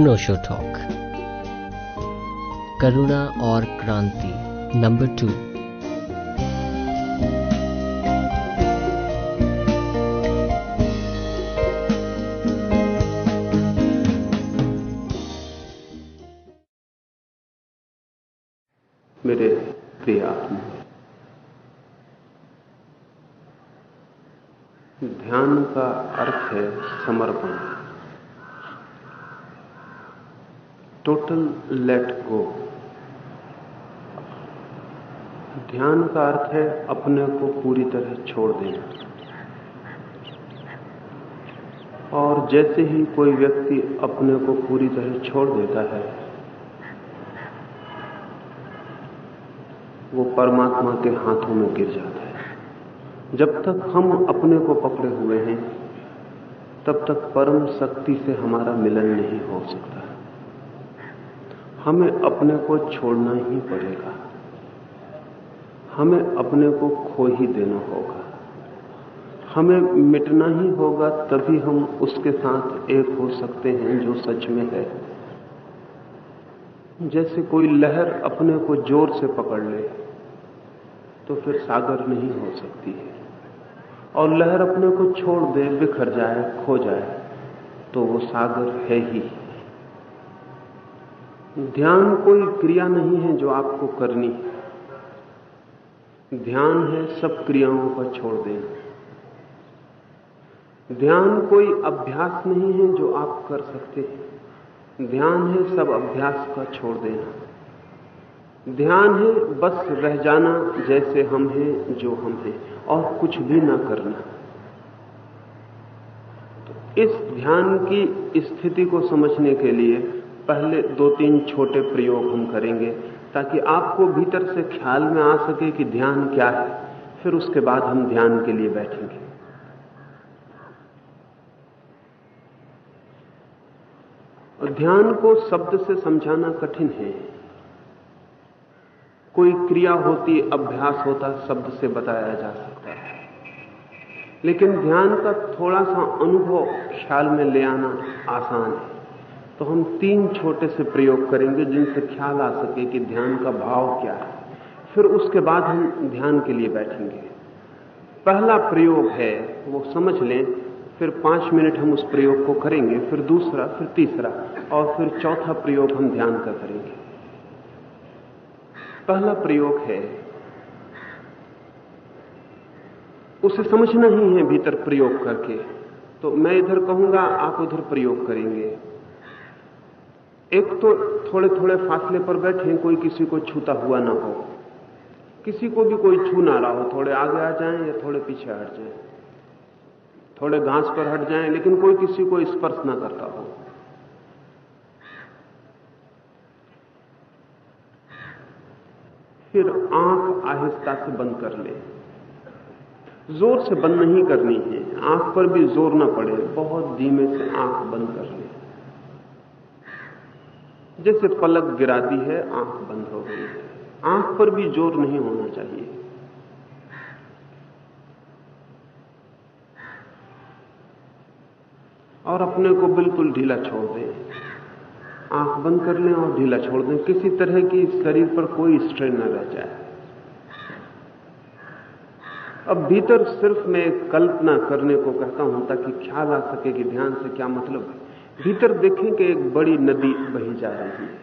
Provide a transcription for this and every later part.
अनोशो talk करुणा और क्रांति number two मेरे प्रिय आत्मा, ध्यान का अर्थ है समर्पण। टोटल लेट गो ध्यान का अर्थ है अपने को पूरी तरह छोड़ देना। और जैसे ही कोई व्यक्ति अपने को पूरी तरह छोड़ देता है, वो परमात्मा के हाथों में गिर जाता है। जब तक हम अपने को पकड़े हुए हैं, तब तक परम शक्ति से हमारा मिलन नहीं हो सकता। हमें अपने को छोड़ना ही पड़ेगा। हमें अपने को खो ही देना होगा। हमें मिटना ही होगा, तभी हम उसके साथ एक हो सकते हैं जो सच में है। जैसे कोई लहर अपने को ज़ोर से पकड़ ले तो फिर सागर नहीं हो सकती है। और लहर अपने को छोड़ दे, बिखर जाए, खो जाए तो वो सागर है ही। ध्यान कोई क्रिया नहीं है जो आपको करनी है। ध्यान है, सब क्रियाओं को छोड़ देना। ध्यान कोई अभ्यास नहीं है जो आप कर सकते हैं। ध्यान है, सब अभ्यास का छोड़ देना। ध्यान है, बस रह जाना जैसे हम हैं, जो हम हैं, और कुछ भी ना करना। तो इस ध्यान की स्थिति को समझने के लिए पहले दो तीन छोटे प्रयोग हम करेंगे, ताकि आपको भीतर से ख्याल में आ सके कि ध्यान क्या है। फिर उसके बाद हम ध्यान के लिए बैठेंगे। ध्यान को शब्द से समझाना कठिन है। कोई क्रिया होती, अभ्यास होता, शब्द से बताया जा सकता है। लेकिन ध्यान का थोड़ा सा अनुभव ख्याल में ले आना आसान है। तो हम तीन छोटे से प्रयोग करेंगे जिनसे ख्याल आ सके कि ध्यान का भाव क्या है। फिर उसके बाद हम ध्यान के लिए बैठेंगे। पहला प्रयोग है, वो समझ लें, फिर पाँच मिनट हम उस प्रयोग को करेंगे, फिर दूसरा, फिर तीसरा, और फिर चौथा प्रयोग हम ध्यान का करेंगे। पहला प्रयोग है, उसे समझना ही है भीतर प्रयोग करके। तो मैं इधर कहूँगा, आप उधर प्रयोग करेंगे। एक तो थोड़े थोड़े फासले पर बैठे, कोई किसी को छूता हुआ ना हो। किसी को भी कोई छू ना रहा हो, थोड़े आगे आ जाएँ या थोड़े पीछे हट जाएँ। थोड़े घास पर हट जाएँ, लेकिन कोई किसी को स्पर्श ना करता हो। फिर आँख आहिस्ता से बंद कर ले। ज़ोर से बंद नहीं करनी है। आँख पर भी ज़ोर ना पड़े, बहुत धीमे से आँख बंद कर ले। जैसे पलक गिरा दी है, आँख बंद हो गई है। आँख पर भी ज़ोर नहीं होना चाहिए। और अपने को बिल्कुल ढीला छोड़ दें। आँख बंद कर लें और ढीला छोड़ दें। किसी तरह की शरीर पर कोई स्ट्रेन न रह जाए। अब भीतर सिर्फ़ मैं कल्पना करने को कहता हूँ ताकि ख्याल आ सके कि ध्यान से क्या मतलब है। भीतर देखें कि एक बड़ी नदी बही जा रही है।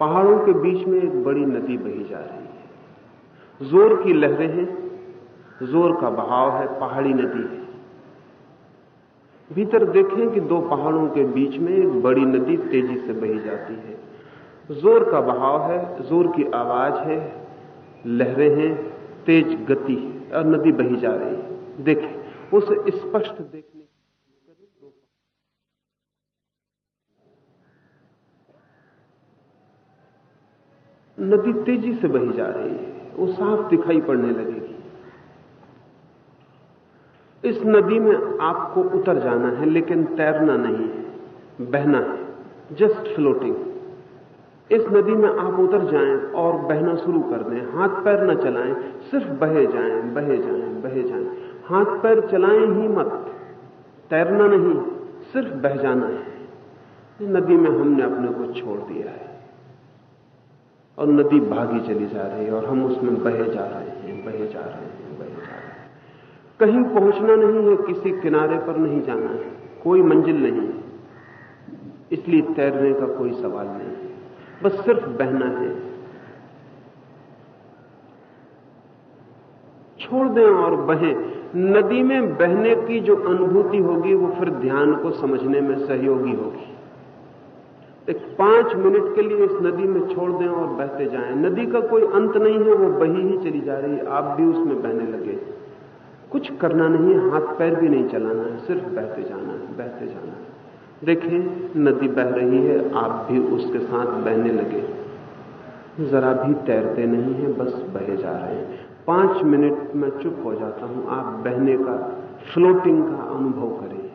पहाड़ों के बीच में एक बड़ी नदी बही जा रही है। ज़ोर की लहरें हैं, ज़ोर का बहाव है, पहाड़ी नदी है। भीतर देखें कि दो पहाड़ों के बीच में एक बड़ी नदी तेज़ी से बही जाती है। ज़ोर का बहाव है, ज़ोर की आवाज़ है, लहरें हैं, तेज गति है और नदी बही जा रही है। देखें, उसे स्पष्ट देखने नदी तेज़ी से बही जा रही है। वो साफ़ दिखाई पड़ने लगेगी। इस नदी में आपको उतर जाना है, लेकिन तैरना नहीं है, बहना है। जस्ट फ्लोटिंग इस नदी में आप उतर जाएँ और बहना शुरू कर दें। हाथ पैर न चलाएँ, सिर्फ़ बहे जाएँ बहे जाएँ बहे जाएँ। हाथ पैर चलाएँ ही मत। तैरना नहीं, सिर्फ़ बह जाना है। नदी में हमने अपने को छोड़ दिया है। और नदी भागी चली जा रही है और हम उसमें बहे जा रहे हैं, बहे जा रहे हैं, बहे जा रहे हैं। कहीं पहुँचना नहीं है, किसी किनारे पर नहीं जाना है, कोई मंजिल नहीं इसलिए तैरने का कोई सवाल नहीं बस सिर्फ़ बहना है। छोड़ दें और बहें। नदी में बहने की जो अनुभूति होगी, वो फिर ध्यान को समझने में सहयोगी होगी। एक पाँच मिनट के लिए इस नदी में छोड़ दें और बहते जाएँ। नदी का कोई अंत नहीं है, वो बही ही चली जा रही है। आप भी उसमें बहने लगे। कुछ करना नहीं है, हाथ पैर भी नहीं चलाना है, सिर्फ़ बहते जाना है, बहते जाना है। देखें, नदी बह रही है, आप भी उसके साथ बहने लगे। जरा भी तैरते नहीं है, बस बहे जा रहे हैं। पाँच मिनट में चुप हो जाता हूँ। आप बहने का फ्लोटिंग का अनुभव करें।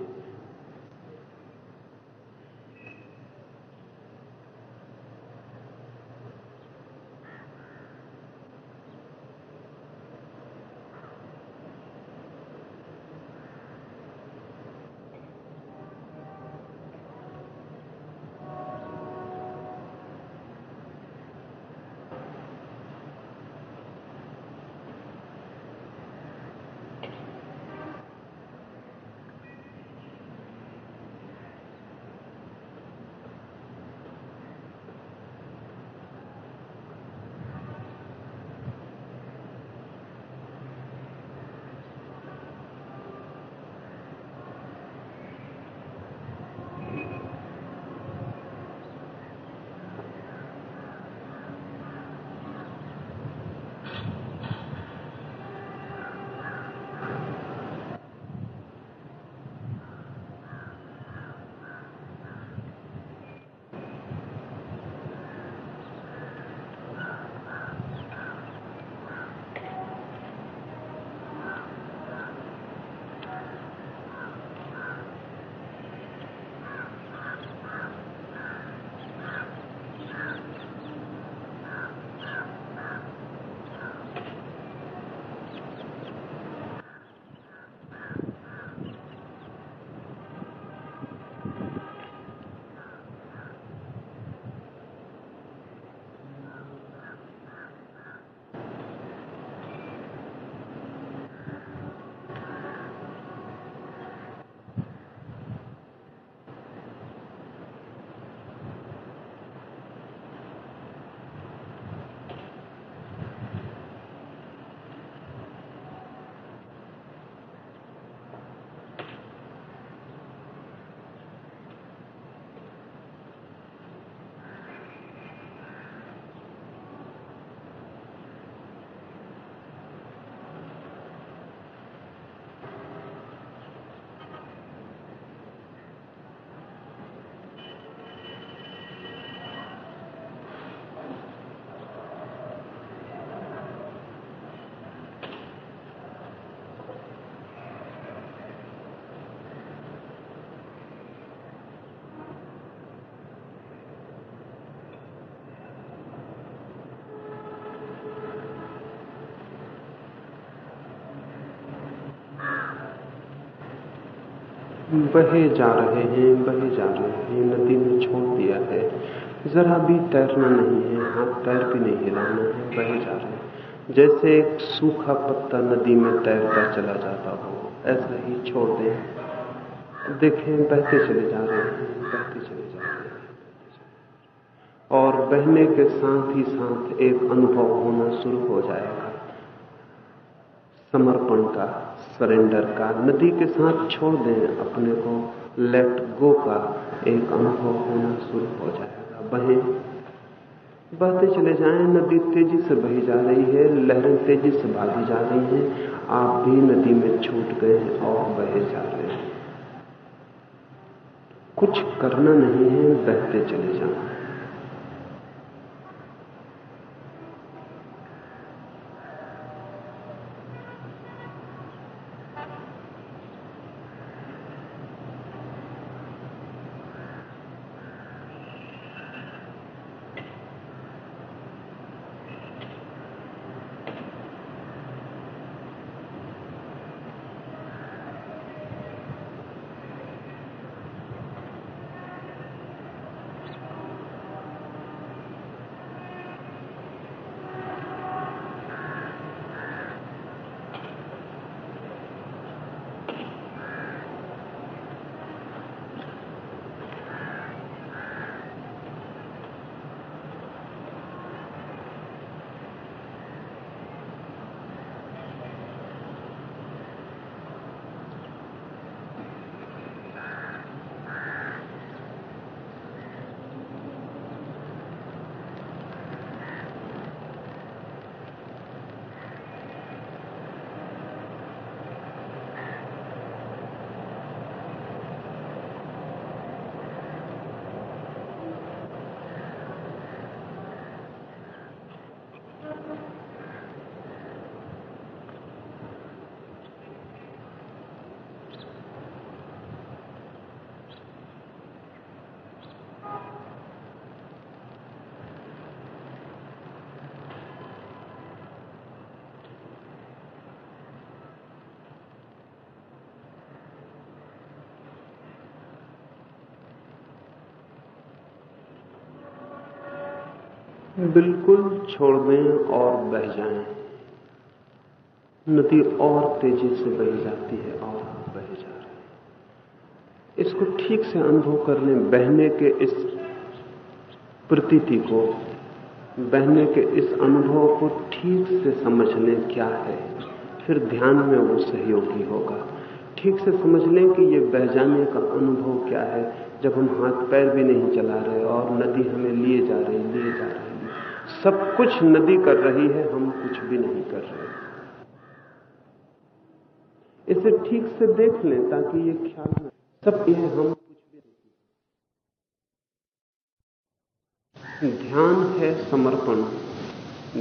बहे जा रहे हैं, बहे जा रहे हैं, नदी में छोड़ दिया है। जरा भी तैरना नहीं है, हाथ पैर भी नहीं हिलाना है, बहे जा रहे हैं। जैसे एक सूखा पत्ता नदी में तैरता चला जाता हो, ऐसा ही छोड़ दें। देखें बहते चले जा रहे हैं, बहते चले जा रहे हैं। और बहने के साथ ही साथ एक अनुभव होना शुरू हो जाएगा। समर्पण का सरेंडर का, नदी के साथ छोड़ दें, अपने को लेट गो का एक अनुभव होना शुरू हो जाएगा। बहे, बहते चले जाएँ, नदी तेज़ी से बही जा रही है, लहरें तेज़ी से भागी जा रही हैं, आप भी नदी में छूट गए हैं और बहे जा रहे हैं। कुछ करना नहीं है, बहते चले जाना बिल्कुल छोड़ दें और बह जाएँ। नदी और तेज़ी से बह जाती है और बह जा रही इसको ठीक से अनुभव कर लें बहने के इस प्रतीति को, बहने के इस अनुभव को ठीक से समझ लें क्या है, फिर ध्यान में वो सहयोगी होगा। ठीक से समझ लें कि ये बह जाने का अनुभव क्या है, जब हम हाथ पैर भी नहीं चला रहे और नदी हमें लिए जा रही, लिए जा रही। सब कुछ नदी कर रही है, हम कुछ भी नहीं कर रहे। इसे ठीक से देख लें ताकि ये ख्याल न सब ये हम कुछ भी नहीं ध्यान है समर्पण,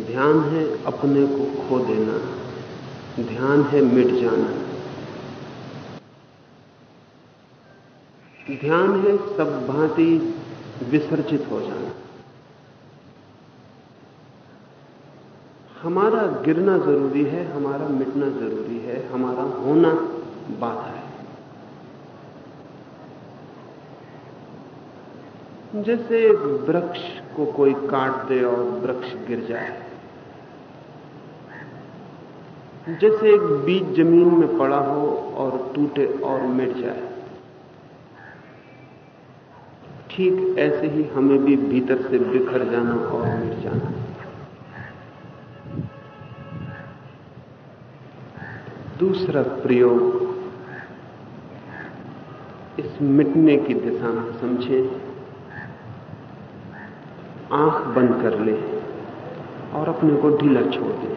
ध्यान है अपने को खो देना, ध्यान है मिट जाना। ध्यान है सब भांति विसर्जित हो जाना। हमारा गिरना ज़रूरी है, हमारा मिटना ज़रूरी है, हमारा होना बाधा है। जैसे एक वृक्ष को कोई काट दे और वृक्ष गिर जाए। जैसे एक बीज ज़मीन में पड़ा हो और टूटे और मिट जाए। ठीक ऐसे ही हमें भी भीतर से बिखर जाना और मिट जाना। दूसरा प्रयोग इस मिटने की दिशा में समझें। आँख बंद कर ले और अपने को ढीला छोड़ दें।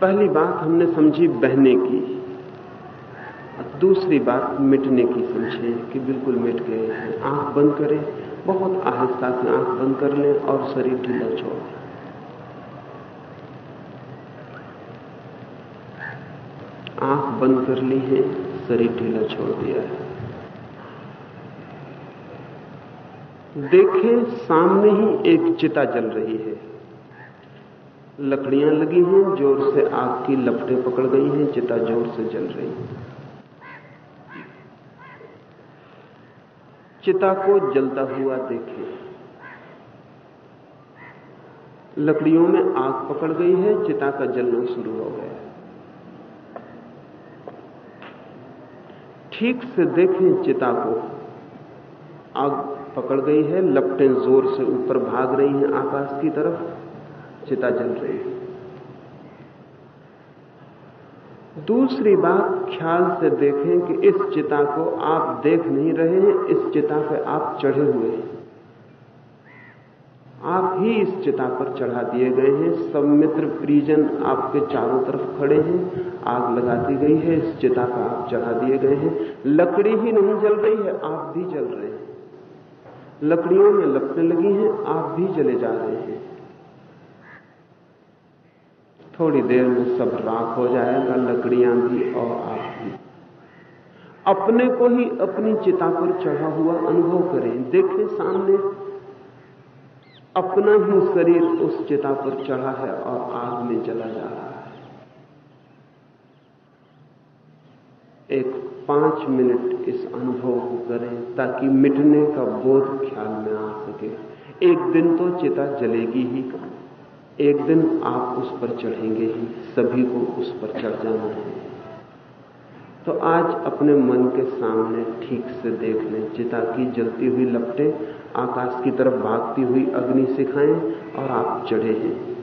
पहली बात हमने समझी बहने की दूसरी बात मिटने की समझें कि बिल्कुल मिट गए हैं। आँख बंद करें, बहुत आहिस्ता से आँख बंद कर लें और शरीर ढीला छोड़ दें। आँख बंद कर ली है, शरीर ढीला छोड़ दिया है। देखें, सामने ही एक चिता जल रही है। लकड़ियाँ लगी हैं, ज़ोर से आग की लपटें पकड़ गई हैं, चिता ज़ोर से जल रही है। चिता को जलता हुआ देखें। लकड़ियों में आग पकड़ गई है, चिता का जलना शुरू हो गया ठीक से देखें चिता को। आग पकड़ गई है, लपटें ज़ोर से ऊपर भाग रही हैं आकाश की तरफ़। चिता जल रही है। दूसरी बात, ख्याल से देखें कि इस चिता को आप देख नहीं रहे हैं, इस चिता पे आप चढ़े हुए हैं। आप ही इस चिता पर चढ़ा दिए गए हैं। सब मित्र परिजन आपके चारों तरफ़ खड़े हैं। आग लगा दी गई है। इस चिता पर आप चढ़ा दिए गए हैं। लकड़ी ही नहीं जल रही है। आप भी जल रहे हैं। लकड़ियों में लपटें लगी हैं। आप भी जले जा रहे हैं। थोड़ी देर में सब राख हो जाएगा। लकड़ियाँ भी और आप भी। अपने को ही अपनी चिता पर चढ़ा हुआ अनुभव करें। देखें सामने। अपना ही शरीर उस चिता पर चढ़ा है और आग में जला जा रहा है। एक पाँच मिनट इस अनुभव को करें ताकि मिटने का बोध ख्याल में आ सके। एक दिन तो चिता जलेगी ही एक दिन आप उस पर चढ़ेंगे ही, सभी को उस पर चढ़ जाना है। तो आज अपने मन के सामने ठीक से देख लें चिता की जलती हुई लपटे, आकाश की तरफ़ भागती हुई अग्नि सिखाएँ और आप चढ़े हैं।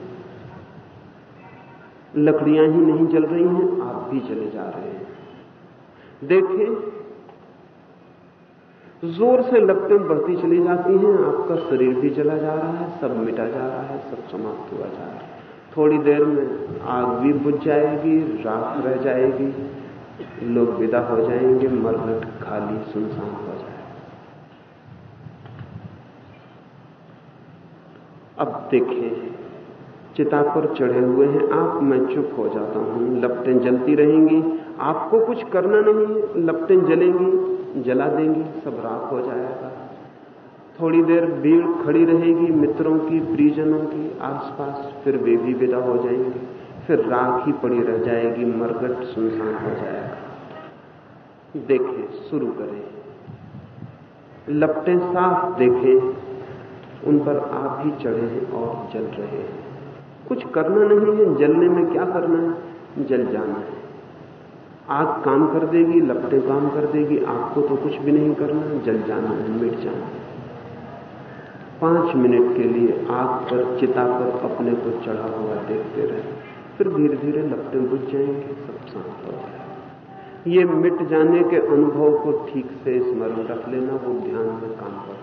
लकड़ियाँ ही नहीं जल रही हैं, आप भी चले जा रहे हैं। देखें, ज़ोर से लपटें बढ़ती चली जाती हैं, आपका शरीर भी जला जा रहा है, सब मिटा जा रहा है, सब समाप्त हुआ जा रहा है। थोड़ी देर में आग भी बुझ जाएगी, राख रह जाएगी। लोग विदा हो जाएँगे मरघट खाली सुनसान हो जाए। अब देखें चिता पर चढ़े हुए हैं। आप, मैं चुप हो जाता हूँ। लपटें जलती रहेंगी। आपको कुछ करना नहीं। लपटें जलेंगी, जला देंगी, सब राख हो जाएगा। थोड़ी देर भीड़ खड़ी रहेगी मित्रों की परिजनों की। आसपास फिर वे भी विदा हो जाएँगे। फिर राख ही पड़ी रह जाएगी, मरगट सुनसान हो जाएगा। देखें, शुरू करें। लपटें साफ़ देखें, उन पर आप ही चढ़े हैं और जल रहे हैं। कुछ करना नहीं है, जलने में क्या करना है? जल जाना है। आग काम कर देगी, लपटे काम कर देगी, आपको तो कुछ भी नहीं करना है, जल जाना है, मिट जाना है। पाँच मिनट के लिए आग पर, चिता पर अपने को चढ़ा हुआ देखते रहे। फिर धीरे धीरे लपटे बुझ जाएँगे, सब शांत हो जाएगा। ये मिट जाने के अनुभव को ठीक से स्मरण रख लेना, वो ध्यान में काम कर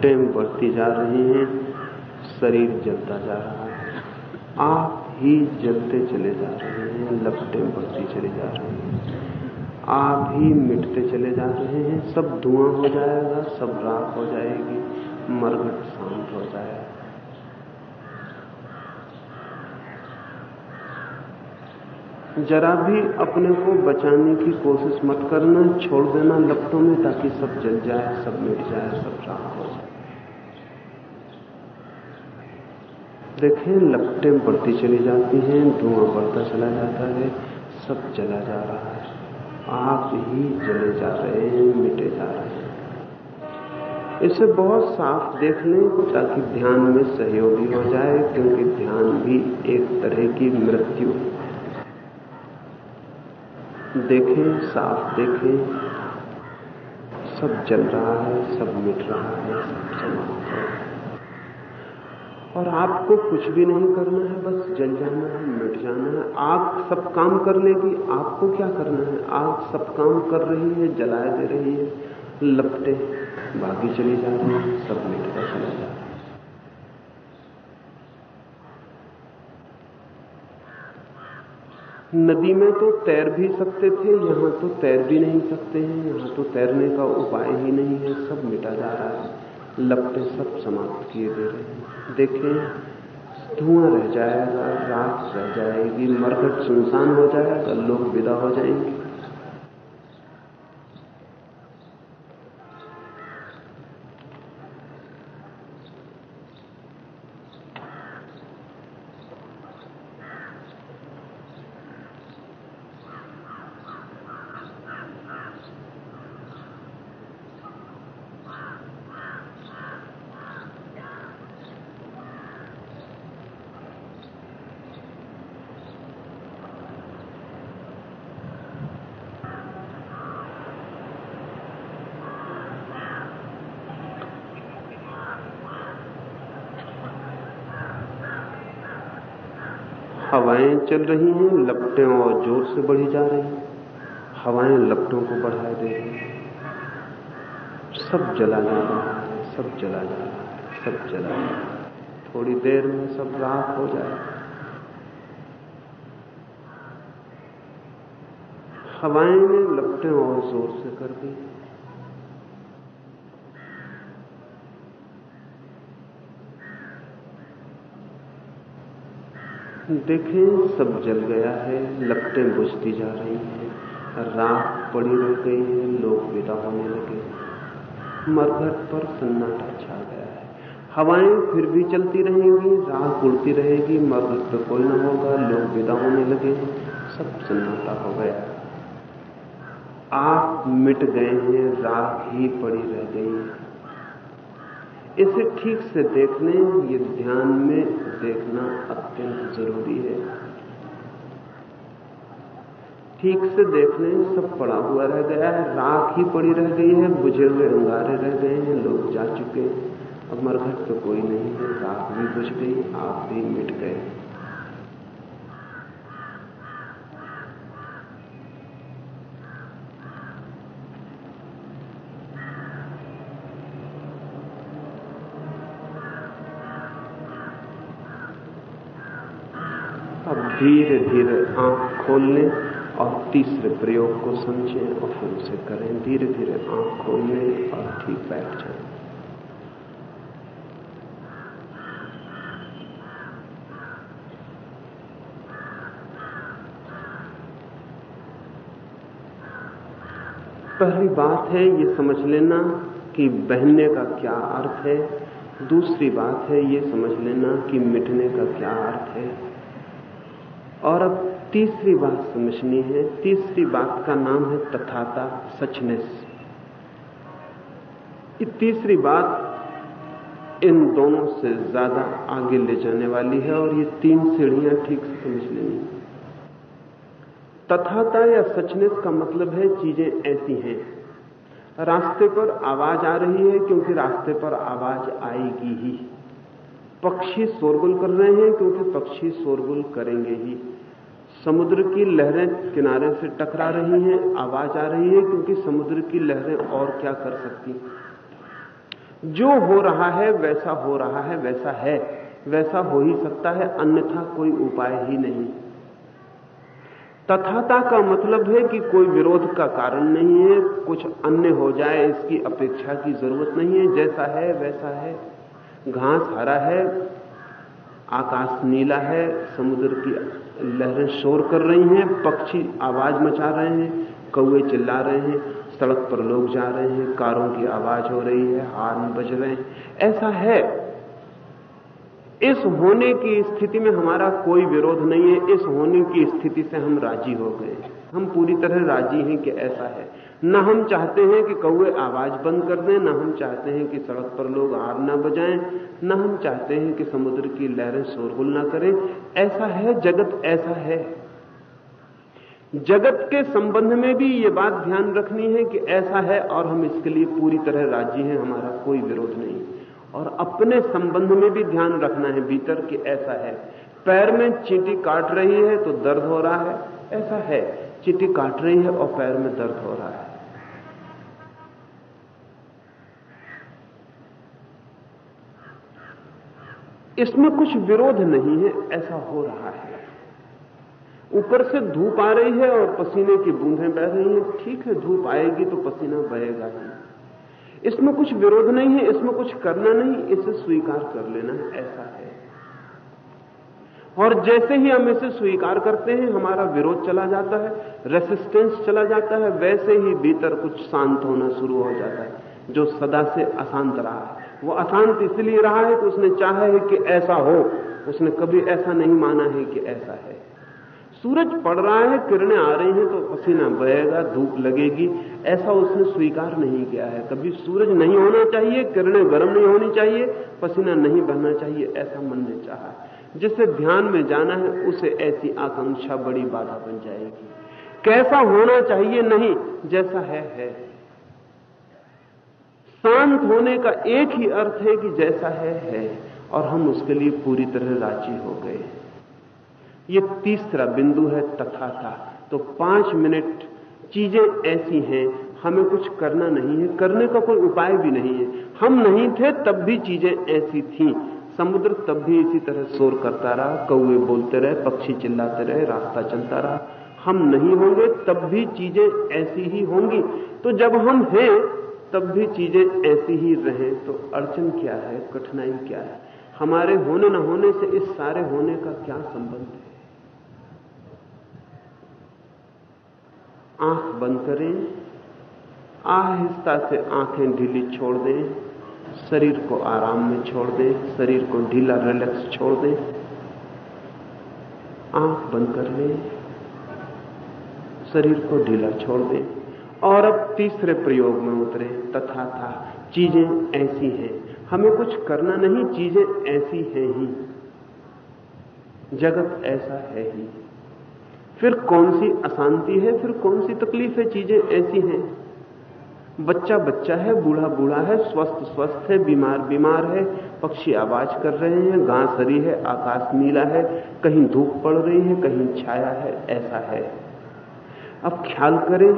लपटें बढ़ती जा रही है, शरीर जलता जा रहा है। आप ही जलते चले जा रहे हैं, लपटें बढ़ती चली जा रही हैं। आप ही मिटते चले जा रहे हैं, सब धुआँ हो जाएगा, सब राख हो जाएगी, मरघट शांत हो जाएगा। जरा भी अपने को बचाने की कोशिश मत करना, छोड़ देना लपटों में ताकि सब जल जाए, सब मिट जाए, सब राख हो जाए। देखें लपटें बढ़ती चली जाती हैं, धुआँ बढ़ता चला जाता है, सब चला जा रहा है। आप ही जले जा रहे हैं, मिटे जा रहे हैं। इसे बहुत साफ़ देख लें ताकि ध्यान में सहयोगी हो जाए, क्योंकि ध्यान भी एक तरह की मृत्यु देखें, साफ़ देखें, सब जल रहा है, सब मिट रहा है, सब समाप्त है और आपको कुछ भी नहीं करना है, बस जल जाना है, मिट जाना है। आग सब काम कर लेगी, आपको क्या करना है? आग सब काम कर रही है, जलाए दे रही है, लपटे, भागी चली जा रही है, सब मिटता चला जा रहा है। नदी में तो तैर भी सकते थे, यहाँ तो तैर भी नहीं सकते हैं, यहाँ तो तैरने का उपाय ही नहीं है, सब मिटा जा रहा है। लपटे सब समाप्त किए दे रहे हैं। देखें, धुआँ रह जाएगा, रात रह जाएगी, मरकट सुनसान हो जाएगा, लोग विदा हो जाएँगे। हवाएँ चल रही हैं, लपटें और ज़ोर से बढ़ी जा रही हैं। हवाएँ लपटों को बढ़ाए दे रही सब जला जा रहा है, सब जला जा रहा है, सब जला जा रहा है। थोड़ी देर में सब राख हो जाए। हवाएँ ने लपटें और ज़ोर से कर दी। देखें, सब जल गया है, लपटें बुझती जा रही हैं। रात पड़ी रह गई है, लोग विदा होने लगे मरघट पर सन्नाटा छा गया है। हवाएँ फिर भी चलती रहेंगी रात उड़ती रहेगी, मरघट पर कोई न होगा, लोग विदा होने लगे सब सन्नाटा हो गया। आप मिट गए हैं, राख ही पड़ी रह गई है। इसे ठीक से देखने ये ध्यान में देखना अत्यंत ज़रूरी है। ठीक से देखने सब पड़ा हुआ रह गया है, राख ही पड़ी रह गई है, बुझे हुए अंगारे रह गए हैं, लोग जा चुके हैं। अब मरघट तो कोई नहीं है, राख भी बुझ गई, आप भी मिट गए अब धीरे धीरे आँख खोल लें और तीसरे प्रयोग को समझें और फिर उसे करें। धीरे धीरे आँख खोल लें और ठीक बैठ जाए। पहली बात है ये समझ लेना कि बहने का क्या अर्थ है। दूसरी बात है ये समझ लेना कि मिटने का क्या अर्थ है। और अब तीसरी बात समझनी है। तीसरी बात का नाम है तथाता, सचनेस। ये तीसरी बात इन दोनों से ज़्यादा आगे ले जाने वाली है और ये तीन सीढ़ियाँ ठीक से समझ लेनी तथाता या सचनेस का मतलब है चीज़ें ऐसी हैं। रास्ते पर आवाज़ आ रही है क्योंकि रास्ते पर आवाज़ आएगी ही। पक्षी शोरगुल कर रहे हैं क्योंकि पक्षी शोरगुल करेंगे ही। समुद्र की लहरें किनारे से टकरा रही हैं, आवाज़ आ रही है क्योंकि समुद्र की लहरें और क्या कर सकती जो हो रहा है वैसा हो रहा है, वैसा है, वैसा हो ही सकता है, अन्यथा कोई उपाय ही नहीं। तथाता का मतलब है कि कोई विरोध का कारण नहीं है, कुछ अन्य हो जाए, इसकी अपेक्षा की ज़रूरत नहीं है, जैसा है, वैसा है। घास हरा है, आकाश नीला है, समुद्र की लहरें शोर कर रही हैं, पक्षी आवाज़ मचा रहे हैं कौए चिल्ला रहे हैं, सड़क पर लोग जा रहे हैं, कारों की आवाज़ हो रही है, हार्न बज रहे हैं। ऐसा है। इस होने की स्थिति में हमारा कोई विरोध नहीं है। इस होने की स्थिति से हम राज़ी हो गए हम पूरी तरह राज़ी हैं कि ऐसा है। न हम चाहते हैं कि कौए आवाज़ बंद कर दें, न हम चाहते हैं कि सड़क पर लोग आर ना बजाएँ, न हम चाहते हैं कि समुद्र की लहरें शोरगुल ना करें। ऐसा है, जगत ऐसा है। जगत के संबंध में भी ये बात ध्यान रखनी है कि ऐसा है और हम इसके लिए पूरी तरह राज़ी हैं, हमारा कोई विरोध नहीं। और अपने संबंध में भी ध्यान रखना है भीतर कि ऐसा है। पैर में चींटी काट रही है तो दर्द हो रहा है, ऐसा है। चींटी काट रही है और पैर में दर्द हो रहा है। इसमें कुछ विरोध नहीं है, ऐसा हो रहा है। ऊपर से धूप आ रही है और पसीने की बूंदें बह रही हैं। ठीक है, धूप आएगी तो पसीना बहेगा ही। इसमें कुछ विरोध नहीं है, इसमें कुछ करना नहीं, इसे स्वीकार कर लेना ऐसा है। और जैसे ही हम इसे स्वीकार करते हैं, हमारा विरोध चला जाता है रेसिस्टेंस चला जाता है, वैसे ही भीतर कुछ शांत होना शुरू हो जाता है, जो सदा से अशांत रहा है। वो अशांत इसलिए रहा है कि उसने चाहा है कि ऐसा हो। उसने कभी ऐसा नहीं माना है कि ऐसा है। सूरज पड़ रहा है, किरणें आ रही हैं तो पसीना बहेगा, धूप लगेगी। ऐसा उसने स्वीकार नहीं किया है। कभी सूरज नहीं होना चाहिए, किरणें गर्म नहीं होनी चाहिए, पसीना नहीं बहना चाहिए, ऐसा मन ने चाहा जिसे ध्यान में जाना है, उसे ऐसी आकांक्षा बड़ी बाधा बन जाएगी। कैसा होना चाहिए? नहीं, जैसा है है। शांत होने का एक ही अर्थ है कि जैसा है है, और हम उसके लिए पूरी तरह राज़ी हो गए। ये तीसरा बिंदु है तथा था तो पाँच मिनट चीज़ें ऐसी हैं, हमें कुछ करना नहीं है, करने का कोई उपाय भी नहीं है। हम नहीं थे, तब भी चीज़ें ऐसी थी। समुद्र तब भी इसी तरह शोर करता रहा कौए बोलते रहे, पक्षी चिल्लाते रहे, रास्ता चलता रहा। हम नहीं होंगे, तब भी चीज़ें ऐसी ही होंगी। तो जब हम हैं तब भी चीज़ें ऐसी ही रहें तो अड़चन क्या है, कठिनाई क्या है? हमारे होने न होने से इस सारे होने का क्या संबंध है? आँख बंद करें, आहिस्ता से आँखें ढीली छोड़ दें, शरीर को आराम में छोड़ दें, शरीर को ढीला रिलैक्स छोड़ दें। आँख बंद कर लें, शरीर को ढीला छोड़ दें। और अब तीसरे प्रयोग में उतरे। तथा था। चीज़ें ऐसी हैं। हमें कुछ करना नहीं, चीज़ें ऐसी हैं ही। जगत ऐसा है ही। फिर कौन सी अशांति है, फिर कौन सी तकलीफ़ है? चीज़ें ऐसी हैं। बच्चा बच्चा है, बूढ़ा बूढ़ा है, स्वस्थ स्वस्थ है, बीमार बीमार है, पक्षी आवाज़ कर रहे हैं, घास हरी है, आकाश नीला है, कहीं धूप पड़ रही है, कहीं छाया है, ऐसा है। अब ख्याल करें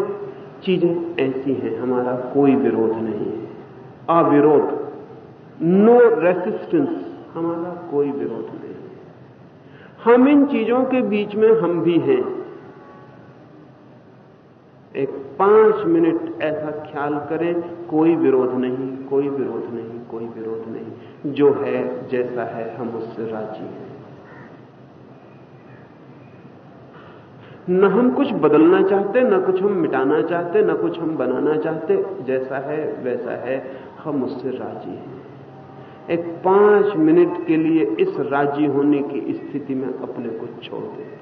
चीज़ें ऐसी हैं, हमारा कोई विरोध नहीं है। अविरोध नो रेसिस्टेंस हमारा कोई विरोध नहीं हम इन चीज़ों के बीच में हम भी हैं। एक पाँच मिनट ऐसा ख्याल करें, कोई विरोध नहीं, कोई विरोध नहीं, कोई विरोध नहीं। जो है, जैसा है, हम उससे राज़ी हैं। न हम कुछ बदलना चाहते, न कुछ हम मिटाना चाहते, न कुछ हम बनाना चाहते। जैसा है, वैसा है, हम उससे राज़ी हैं। एक पाँच मिनट के लिए इस राज़ी होने की स्थिति में अपने को छोड़ दें।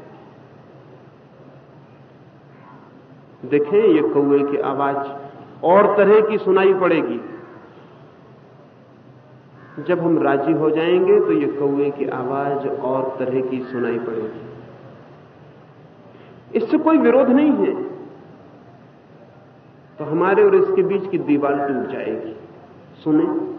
देखें, ये कौए की आवाज़ और तरह की सुनाई पड़ेगी। जब हम राज़ी हो जाएँगे तो ये कौए की आवाज़ और तरह की सुनाई पड़ेगी। इससे कोई विरोध नहीं है। तो हमारे और इसके बीच की दीवार टूट जाएगी। सुने?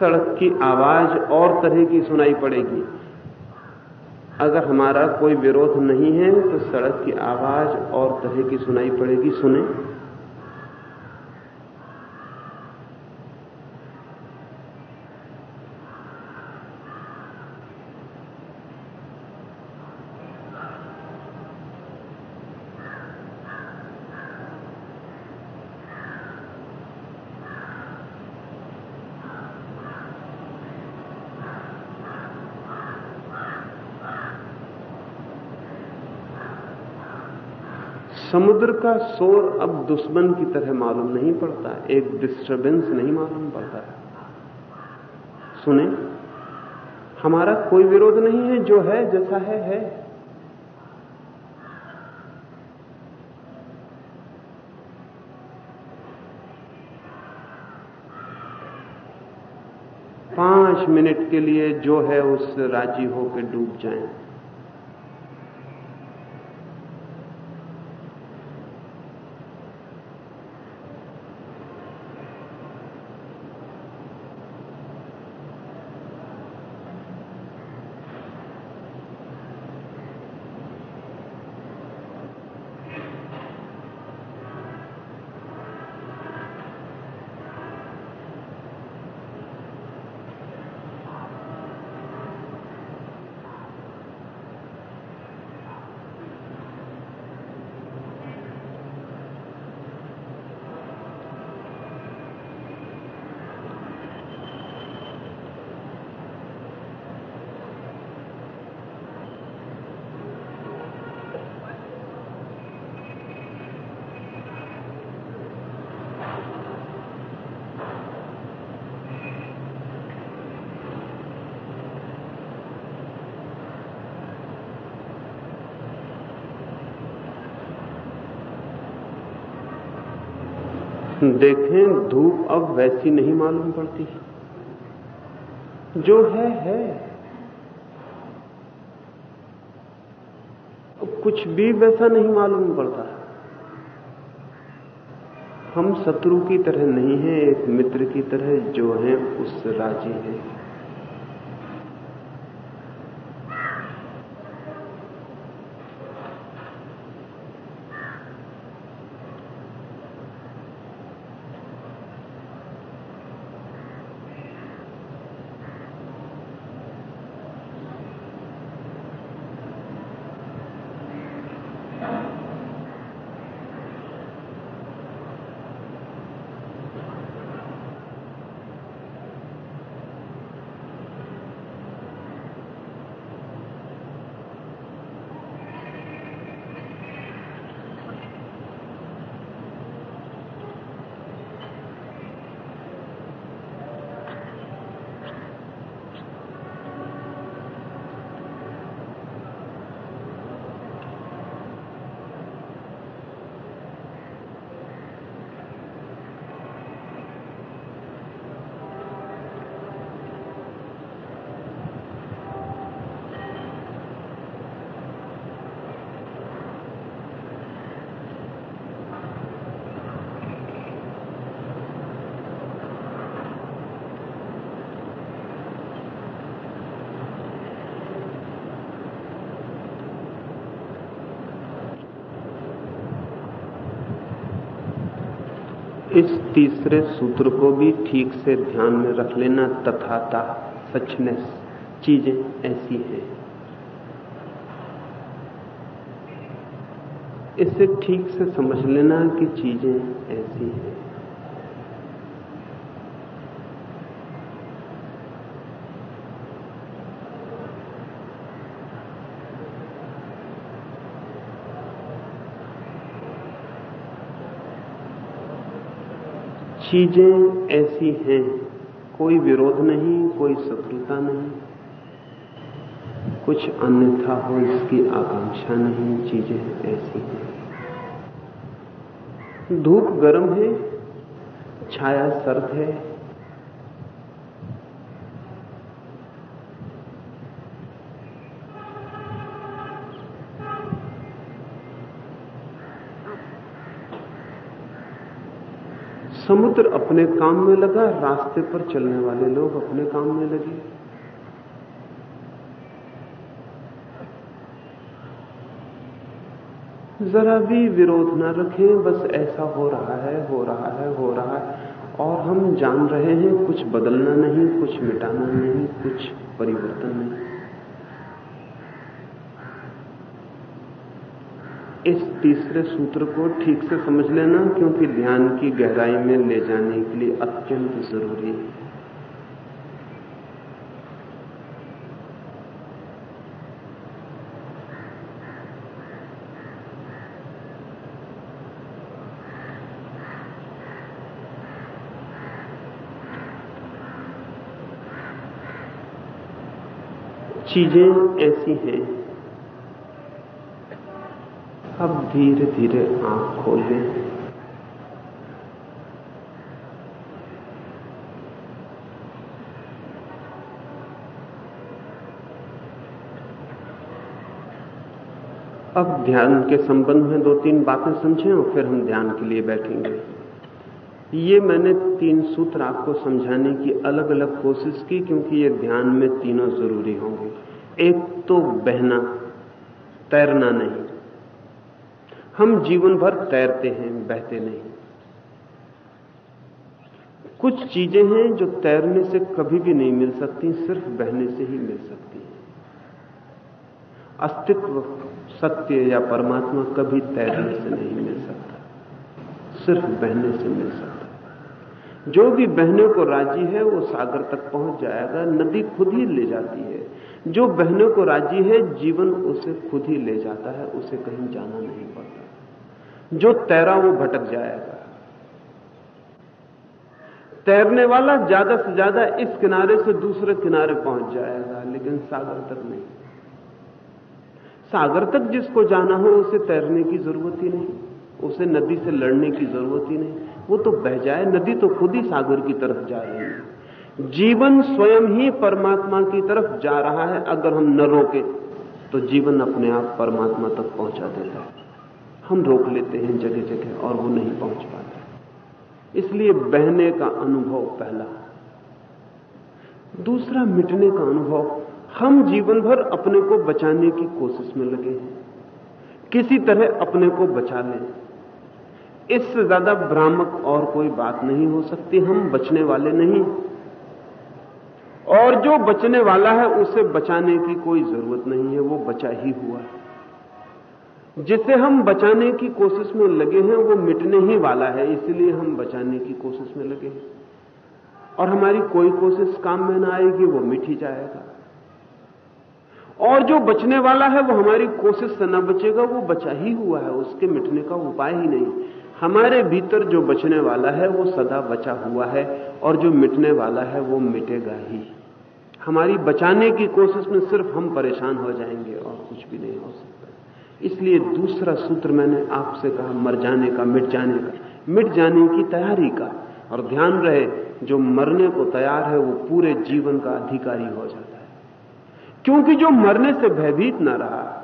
सड़क की आवाज़ और तरह की सुनाई पड़ेगी। अगर हमारा कोई विरोध नहीं है तो सड़क की आवाज़ और तरह की सुनाई पड़ेगी, सुने। समुद्र का शोर अब दुश्मन की तरह मालूम नहीं पड़ता एक डिस्टरबेंस नहीं मालूम पड़ता सुने? हमारा कोई विरोध नहीं है, जो है, जैसा है है। पाँच मिनट के लिए जो है उससे राज़ी होकर डूब जाएँ। देखें, धूप अब वैसी नहीं मालूम पड़ती। जो है है। कुछ भी वैसा नहीं मालूम पड़ता। हम शत्रु की तरह नहीं है, एक मित्र की तरह जो है उससे राज़ी हैं इस तीसरे सूत्र को भी ठीक से ध्यान में रख लेना तथाता, सचनेस, चीज़ें ऐसी हैं। इसे ठीक से समझ लेना कि चीज़ें ऐसी हैं। चीज़ें ऐसी हैं, कोई विरोध नहीं, कोई शत्रुता नहीं, कुछ अन्यथा हो इसकी आकांक्षा नहीं, चीज़ें ऐसी हैं। धूप गर्म है, छाया सर्द है समुद्र अपने काम में लगा, रास्ते पर चलने वाले लोग अपने काम में लगे। जरा भी विरोध न रखें, बस ऐसा हो रहा है, हो रहा है, हो रहा है। और हम जान रहे हैं, कुछ बदलना नहीं, कुछ मिटाना नहीं, कुछ परिवर्तन नहीं। इस तीसरे सूत्र को ठीक से समझ लेना, क्योंकि ध्यान की गहराई में ले जाने के लिए अत्यंत ज़रूरी है। चीज़ें ऐसी हैं अब धीरे धीरे आँख खोलें। अब ध्यान के संबंध में दो तीन बातें समझें और फिर हम ध्यान के लिए बैठेंगे। ये मैंने तीन सूत्र आपको समझाने की अलग अलग कोशिश की क्योंकि ये ध्यान में तीनों ज़रूरी होंगे। एक तो बहना, तैरना नहीं। हम जीवन भर तैरते हैं, बहते नहीं। कुछ चीज़ें हैं जो तैरने से कभी भी नहीं मिल सकती, सिर्फ़ बहने से ही मिल सकती हैं। अस्तित्व, सत्य या परमात्मा कभी तैरने से नहीं मिल सकता, सिर्फ़ बहने से मिल सकता। जो भी बहने को राज़ी है, वो सागर तक पहुँच जाएगा, नदी खुद ही ले जाती है। जो बहने को राज़ी है, जीवन उसे खुद ही ले जाता है, उसे कहीं जाना नहीं पड़ता। जो तैरा वो भटक जाएगा। तैरने वाला ज़्यादा से ज़्यादा इस किनारे से दूसरे किनारे पहुँच जाएगा, लेकिन सागर तक नहीं। सागर तक जिसको जाना हो, उसे तैरने की ज़रूरत ही नहीं, उसे नदी से लड़ने की ज़रूरत ही नहीं। वो तो बह जाए, नदी तो खुद ही सागर की तरफ़ जा रही है। जीवन स्वयं ही परमात्मा की तरफ़ जा रहा है, अगर हम न रोके तो जीवन अपने आप परमात्मा तक पहुँचा देता है। हम रोक लेते हैं जगह जगह और वो नहीं पहुँच पाता। इसलिए बहने का अनुभव पहला। दूसरा, मिटने का अनुभव। हम जीवन भर अपने को बचाने की कोशिश में लगे हैं। किसी तरह अपने को बचा लें। इससे ज़्यादा भ्रामक और कोई बात नहीं हो सकती। हम बचने वाले नहीं। और जो बचने वाला है, उसे बचाने की कोई ज़रूरत नहीं है। वो बचा ही हुआ। है जिसे हम बचाने की कोशिश में लगे हैं, वो मिटने ही वाला है, इसलिए हम बचाने की कोशिश में लगे हैं। और हमारी कोई कोशिश काम में ना आएगी, वो मिट ही जाएगा। और जो बचने वाला है, वो हमारी कोशिश से ना बचेगा, वो बचा ही हुआ है, उसके मिटने का उपाय ही नहीं। हमारे भीतर जो बचने वाला है, वो सदा बचा हुआ है, और जो मिटने वाला है, वो मिटेगा ही। हमारी बचाने की कोशिश में सिर्फ़ हम परेशान हो जाएँगे, और कुछ भी नहीं हो सकता। इसलिए दूसरा सूत्र मैंने आपसे कहा, मर जाने का, मिट जाने का। मिट जाने की तैयारी का। और ध्यान रहे, जो मरने को तैयार है, वो पूरे जीवन का अधिकारी हो जाता है। क्योंकि जो मरने से भयभीत ना रहा,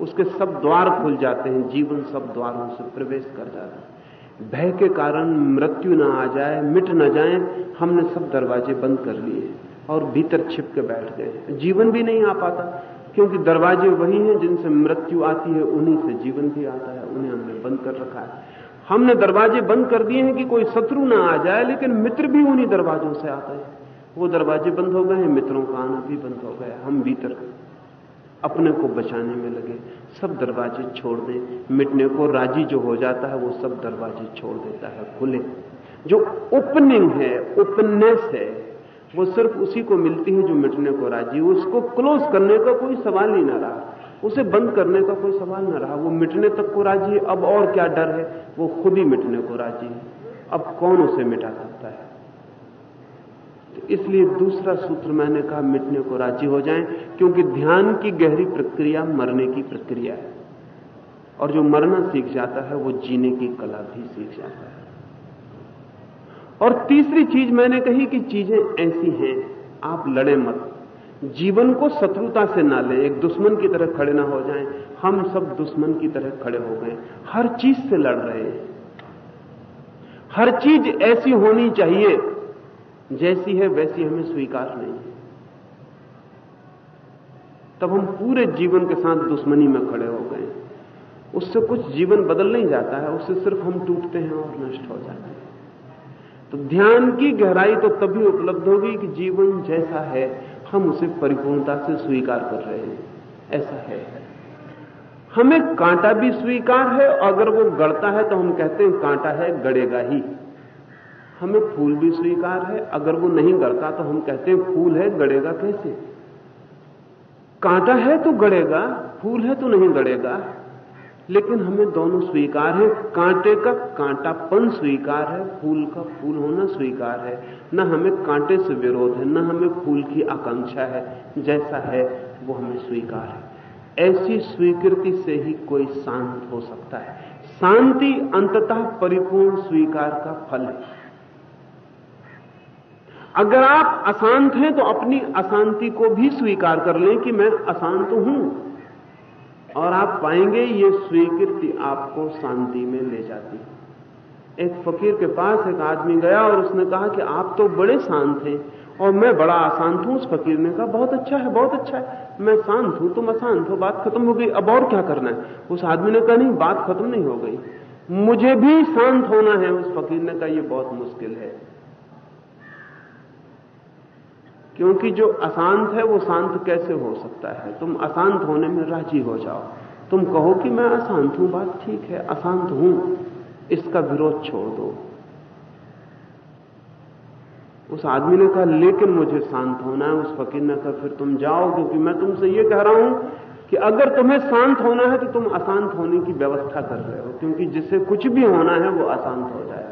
उसके सब द्वार खुल जाते हैं, जीवन सब द्वारों से प्रवेश कर जाता है। भय के कारण मृत्यु ना आ जाए, मिट ना जाए, हमने सब दरवाजे बंद कर लिए और भीतर छिप के बैठ गए जीवन भी नहीं आ पाता। क्योंकि दरवाजे वही हैं जिनसे मृत्यु आती है, उन्हीं से जीवन भी आता है, उन्हें हमने बंद कर रखा है। हमने दरवाजे बंद कर दिए हैं कि कोई शत्रु ना आ जाए, लेकिन मित्र भी उन्हीं दरवाजों से आते हैं। वो दरवाजे बंद हो गए हैं, मित्रों का आना भी बंद हो गया। हम भीतर अपने को बचाने में लगे। सब दरवाजे छोड़ दें। मिटने को राज़ी जो हो जाता है, वो सब दरवाजे छोड़ देता है, खुले। जो ओपनिंग है, ओपननेस है वो सिर्फ़ उसी को मिलती है जो मिटने को राज़ी है। उसको क्लोज करने का कोई सवाल ही ना रहा। उसे बंद करने का कोई सवाल ना रहा। वो मिटने तक को राज़ी है। अब और क्या डर है? वो खुद ही मिटने को राज़ी है। अब कौन उसे मिटा सकता है? तो इसलिए दूसरा सूत्र मैंने कहा, मिटने को राज़ी हो जाएँ, क्योंकि ध्यान की गहरी प्रक्रिया मरने की प्रक्रिया है। और जो मरना सीख जाता है, वो जीने की कला भी सीख जाता है। और तीसरी चीज़ मैंने कही कि चीज़ें ऐसी हैं, आप लड़े मत। जीवन को शत्रुता से ना लें, एक दुश्मन की तरह खड़े ना हो जाएँ। हम सब दुश्मन की तरह खड़े हो गए। हर चीज़ से लड़ रहे हैं। हर चीज़ ऐसी होनी चाहिए, जैसी है वैसी हमें स्वीकार नहीं तब हम पूरे जीवन के साथ दुश्मनी में खड़े हो गए। उससे कुछ जीवन बदल नहीं जाता है, उससे सिर्फ़ हम टूटते हैं और नष्ट हो जाते हैं। तो ध्यान की गहराई तो तभी उपलब्ध होगी कि जीवन जैसा है, हम उसे परिपूर्णता से स्वीकार कर रहे हैं। ऐसा है। हमें कांटा भी स्वीकार है, अगर वो गड़ता है तो हम कहते हैं कांटा है गड़ेगा ही। हमें फूल भी स्वीकार है, अगर वो नहीं गड़ता तो हम कहते हैं फूल है गड़ेगा कैसे? कांटा है तो गड़ेगा फूल है तो नहीं गड़ेगा लेकिन हमें दोनों स्वीकार है। कांटे का कांटापन स्वीकार है, फूल का फूल होना स्वीकार है। न हमें कांटे से विरोध है, न हमें फूल की आकांक्षा है। जैसा है, वो हमें स्वीकार है। ऐसी स्वीकृति से ही कोई शांत हो सकता है। शांति अंततः परिपूर्ण स्वीकार का फल है। अगर आप अशांत हैं तो अपनी अशांति को भी स्वीकार कर लें कि मैं अशांत हूँ। और आप पाएँगे ये स्वीकृति आपको शांति में ले जाती है। एक फकीर के पास एक आदमी गया और उसने कहा कि आप तो बड़े शांत हैं और मैं बड़ा अशांत हूँ उस फकीर ने कहा, बहुत अच्छा है, बहुत अच्छा है। मैं शांत हूँ, तुम अशांत हो, बात खत्म हो गई, अब और क्या करना है? उस आदमी ने कहा, नहीं, बात खत्म नहीं हो गई। मुझे भी शांत होना है। उस फकीर ने कहा यह बहुत मुश्किल है। क्योंकि जो अशांत है, वो शांत कैसे हो सकता है? तुम अशांत होने में राज़ी हो जाओ। तुम कहो कि मैं अशांत हूँ, बात ठीक है, अशांत हूँ। इसका विरोध छोड़ दो। उस आदमी ने कहा, लेकिन मुझे शांत होना है। उस फकीर ने कहा, फिर तुम जाओ, क्योंकि मैं तुमसे ये कह रहा हूँ कि अगर तुम्हें शांत होना है तो तुम अशांत होने की व्यवस्था कर रहे हो, क्योंकि जिसे कुछ भी होना है, वो अशांत हो जाए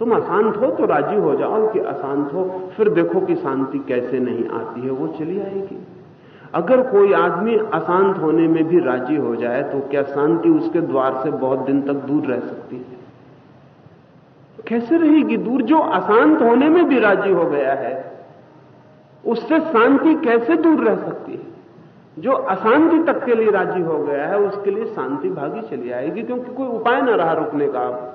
तुम अशांत हो तो राज़ी हो जाओ कि अशांत हो, फिर देखो कि शांति कैसे नहीं आती है, वो चली आएगी। अगर कोई आदमी अशांत होने में भी राज़ी हो जाए तो क्या शांति उसके द्वार से बहुत दिन तक दूर रह सकती है? कैसे रहेगी? दूर जो अशांत होने में भी राज़ी हो गया है, उससे शांति कैसे दूर रह सकती है? जो अशांति तक के लिए राज़ी हो गया है, उसके लिए शांति भागी चली आएगी, क्योंकि कोई उपाय ना रहा रुकने का। अब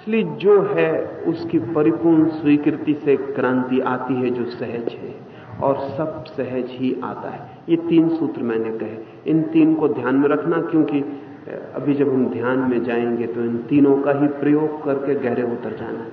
इसलिए जो है, उसकी परिपूर्ण स्वीकृति से क्रांति आती है जो सहज है और सब सहज ही आता है। ये तीन सूत्र मैंने कहे। इन तीन को ध्यान में रखना, क्योंकि अभी जब हम ध्यान में जाएँगे तो इन तीनों का ही प्रयोग करके गहरे उतर जाना है।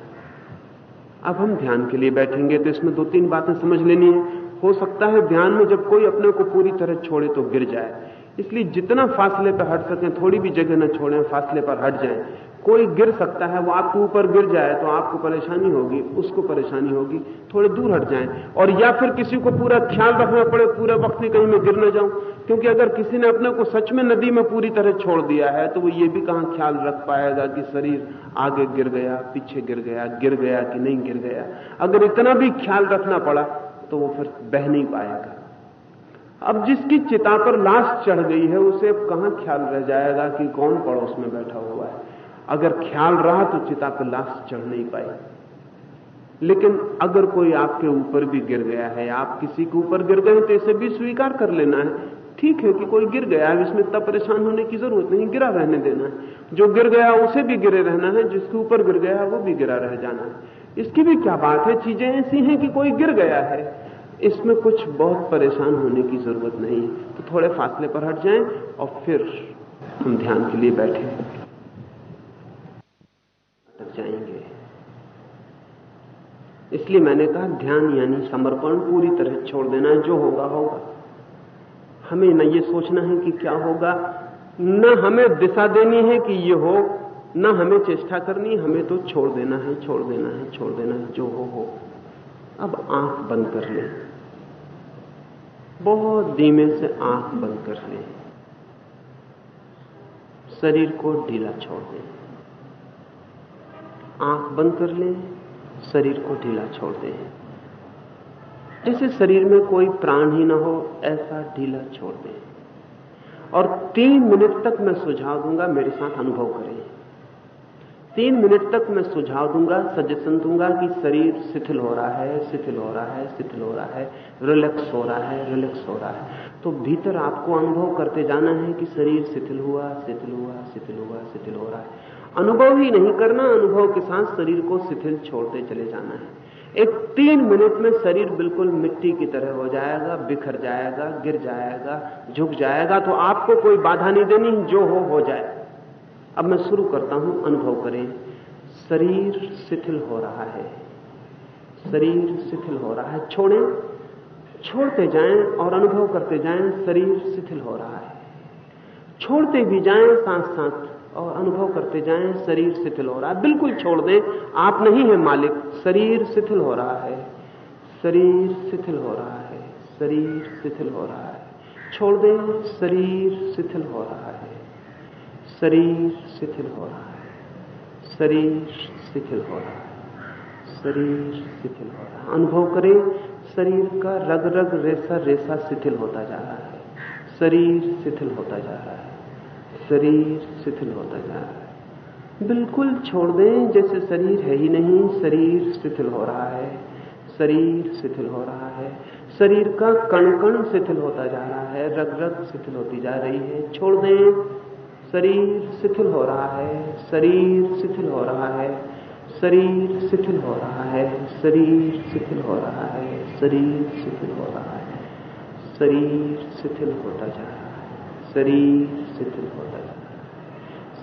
अब हम ध्यान के लिए बैठेंगे तो इसमें दो तीन बातें समझ लेनी है। हो सकता है ध्यान में जब कोई अपने को पूरी तरह छोड़े तो गिर जाए। इसलिए जितना फासले पर हट सकें, थोड़ी भी जगह न छोड़ें, फासले पर हट जाएँ। कोई गिर सकता है, वो आपके ऊपर गिर जाए तो आपको परेशानी होगी, उसको परेशानी होगी, थोड़े दूर हट जाएँ। और या फिर किसी को पूरा ख्याल रखना पड़े, पूरे वक्त ही कहीं मैं गिर न जाऊँ। क्योंकि अगर किसी ने अपने को सच में नदी में पूरी तरह छोड़ दिया है तो वो ये भी कहाँ ख्याल रख पाएगा कि शरीर आगे गिर गया, पीछे गिर गया गिर गया कि नहीं गिर गया। अगर इतना भी ख्याल रखना पड़ा तो वो फिर बह नहीं पाएगा। अब जिसकी चिता पर लाश चढ़ गई है, उसे अब कहाँ ख्याल रह जाएगा कि कौन पड़ोस में बैठा हुआ है? अगर ख्याल रहा तो चिता पर लाश चढ़ नहीं पाई। लेकिन अगर कोई आपके ऊपर भी गिर गया है, आप किसी के ऊपर गिर गए तो इसे भी स्वीकार कर लेना है। ठीक है कि कोई गिर गया है इसमें इतना परेशान होने की ज़रूरत नहीं, गिरा रहने देना है। जो गिर गया उसे भी गिरे रहना है, जिसके ऊपर गिर गया वो भी गिरा रह जाना है। इसकी भी क्या बात है? चीज़ें ऐसी हैं कि कोई गिर गया है। इसमें कुछ बहुत परेशान होने की ज़रूरत नहीं। है तो थोड़े फासले पर हट जाएँ और फिर हम ध्यान के लिए बैठे अटक जाएँगे इसलिए मैंने कहा, ध्यान यानी समर्पण पूरी तरह छोड़ देना है जो होगा होगा। हमें न ये सोचना है कि क्या होगा, न हमें दिशा देनी है कि ये हो, न हमें चेष्टा करनी, हमें तो छोड़ देना है, छोड़ देना है, छोड़ देना है, जो हो हो। अब आँख बंद कर ले। बहुत धीमे से आँख बंद कर ले। शरीर को ढीला छोड़ दे। आँख बंद कर ले। शरीर को ढीला छोड़ दे जैसे शरीर में कोई प्राण ही ना हो, ऐसा ढीला छोड़ दे और तीन मिनट तक मैं सुझाव दूँगा, मेरे साथ अनुभव करें। तीन मिनट तक मैं सुझाव दूँगा सजेशन दूँगा कि शरीर शिथिल हो रहा है, शिथिल हो रहा है, शिथिल हो रहा है रिलैक्स हो रहा है रिलैक्स हो रहा है। तो भीतर आपको अनुभव करते जाना है कि शरीर शिथिल हुआ शिथिल हुआ शिथिल हुआ, शिथिल हो रहा है। अनुभव ही नहीं करना, अनुभव के साथ शरीर को शिथिल छोड़ते चले जाना है। एक तीन मिनट में शरीर बिल्कुल मिट्टी की तरह हो जाएगा, बिखर जाएगा, गिर जाएगा, झुक जाएगा तो आपको कोई बाधा नहीं देनी, जो हो हो जाए। अब मैं शुरू करता हूँ, अनुभव करें। शरीर शिथिल हो रहा है। शरीर शिथिल हो रहा है। छोड़ें, छोड़ते जाएँ और अनुभव करते जाएँ, शरीर शिथिल हो रहा है। छोड़ते भी जाएँ साथ साथ और अनुभव करते जाएँ, शरीर शिथिल हो रहा है। बिल्कुल छोड़ दें, आप नहीं है मालिक, शरीर शिथिल हो रहा है। शरीर शिथिल हो रहा है, शरीर शिथिल हो रहा है। छोड़ दें, शरीर शिथिल हो रहा है। शरीर शिथिल हो रहा है। शरीर शिथिल हो रहा है। शरीर शिथिल हो रहा है। अनुभव करें, शरीर का रग रग रेसा रेसा शिथिल होता जा रहा है। शरीर शिथिल होता जा रहा है। शरीर शिथिल होता जा रहा है। बिल्कुल छोड़ दें, जैसे शरीर है ही नहीं, शरीर शिथिल हो रहा है। शरीर शिथिल हो रहा है। शरीर का कण कण शिथिल होता जा रहा है रग रग शिथिल होती जा रही है। छोड़ दें, शरीर शिथिल हो रहा है, शरीर शिथिल हो रहा है, शरीर शिथिल हो रहा है, शरीर शिथिल हो रहा है, शरीर शिथिल हो रहा है, शरीर शिथिल होता जा रहा है, शरीर शिथिल जा रहा है।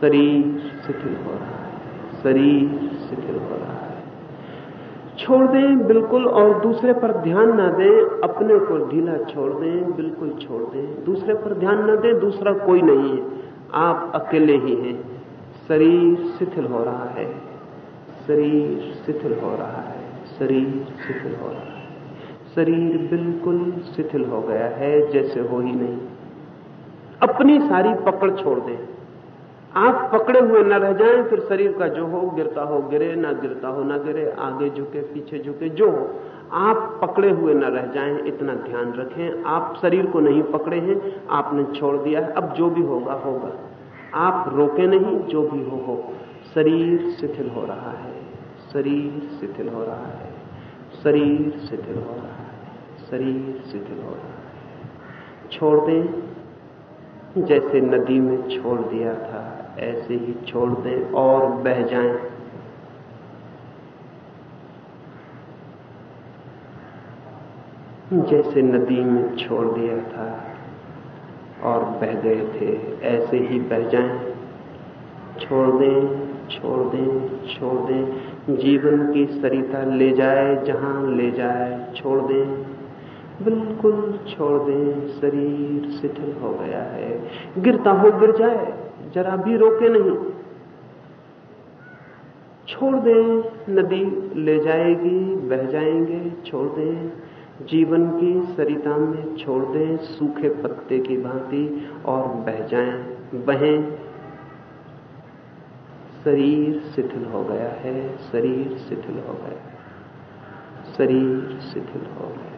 शरीर शिथिल हो रहा है। शरीर शिथिल हो रहा है। छोड़ दें, बिल्कुल, और दूसरे पर ध्यान ना दें, अपने को ढीला छोड़ दें, बिल्कुल छोड़ दें। दूसरे पर ध्यान ना दें, दूसरा कोई नहीं है। आप अकेले ही हैं। शरीर शिथिल हो रहा है। शरीर शिथिल हो रहा है। शरीर शिथिल हो रहा है। शरीर बिल्कुल शिथिल हो गया है, जैसे हो ही नहीं। अपनी सारी पकड़ छोड़ दें। आप पकड़े हुए न रह जाएँ, फिर शरीर का जो हो, गिरता हो, गिरे, ना गिरता हो, ना गिरे, आगे झुके, पीछे झुके, जो हो, आप पकड़े हुए न रह जाएँ, इतना ध्यान रखें। आप शरीर को नहीं पकड़े हैं, आपने छोड़ दिया है। अब जो भी होगा होगा। आप रोके नहीं, जो भी हो हो। शरीर शिथिल हो रहा है। शरीर शिथिल हो रहा है। शरीर शिथिल हो रहा है। शरीर शिथिल हो रहा है। छोड़ दें। जैसे नदी में छोड़ दिया था, ऐसे ही छोड़ दें और बह जाएँ। जैसे नदी में छोड़ दिया था और बह गए थे, ऐसे ही बह जाएँ। छोड़ दें छोड़ दें छोड़ दें। जीवन की सरिता ले जाए जहाँ ले जाए, छोड़ दें। बिल्कुल छोड़ दें, शरीर शिथिल हो गया है। गिरता हो, गिर जाए, जरा भी रोके नहीं। छोड़ दें, नदी ले जाएगी, बह जाएँगे, छोड़ दें। जीवन की सरिता में छोड़ दें, सूखे पत्ते की भांति और बह जाएँ, बहें। शरीर शिथिल हो गया है, शरीर शिथिल हो गया। शरीर शिथिल हो गया।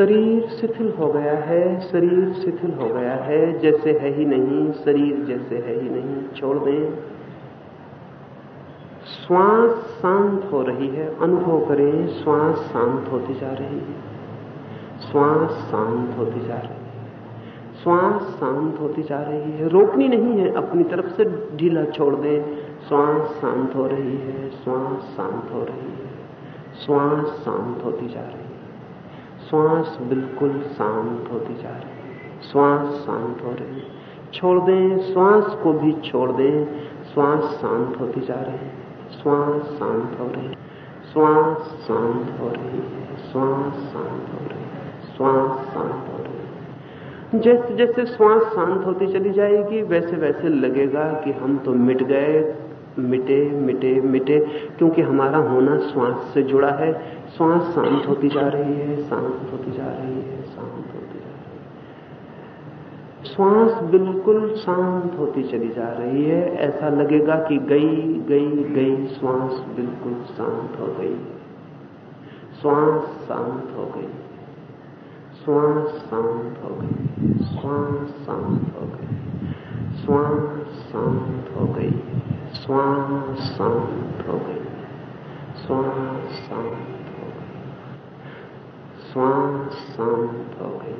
शरीर शिथिल हो गया है, शरीर शिथिल हो गया है, जैसे है ही नहीं, शरीर जैसे है ही नहीं, छोड़ दें। श्वास शांत हो रही है, अनुभव करें, श्वास शांत होती जा रही है। श्वास शांत होती जा रही है। श्वास शांत होती जा रही है। रोकनी नहीं है, अपनी तरफ़ से ढीला छोड़ दें। श्वास शांत हो रही है, श्वास शांत हो रही है। श्वास शांत होती जा रही है। श्वास बिल्कुल शांत होती जा रही श्वास शांत हो रही छोड़ दें, श्वास को भी छोड़ दें। श्वास शांत होती जा रही श्वास शांत हो रही श्वास शांत हो रही है। श्वास शांत हो रही है। श्वास शांत हो रही है। जैसे जैसे श्वास शांत होती चली जाएगी, वैसे वैसे लगेगा कि हम तो मिट गए। मिटे मिटे मिटे, क्योंकि हमारा होना श्वास से जुड़ा है। श्वास शांत होती जा रही है, शांत होती जा रही है, शांत होती जा रही है। श्वास बिल्कुल शांत होती चली जा रही है। ऐसा लगेगा कि गई गई गई श्वास बिल्कुल शांत हो गई। श्वास शांत हो गई। श्वास शांत हो गई। श्वास शांत हो गई। श्वास शांत हो गई। श्वास शांत हो गई। श्वास शांत श्वास शांत हो गई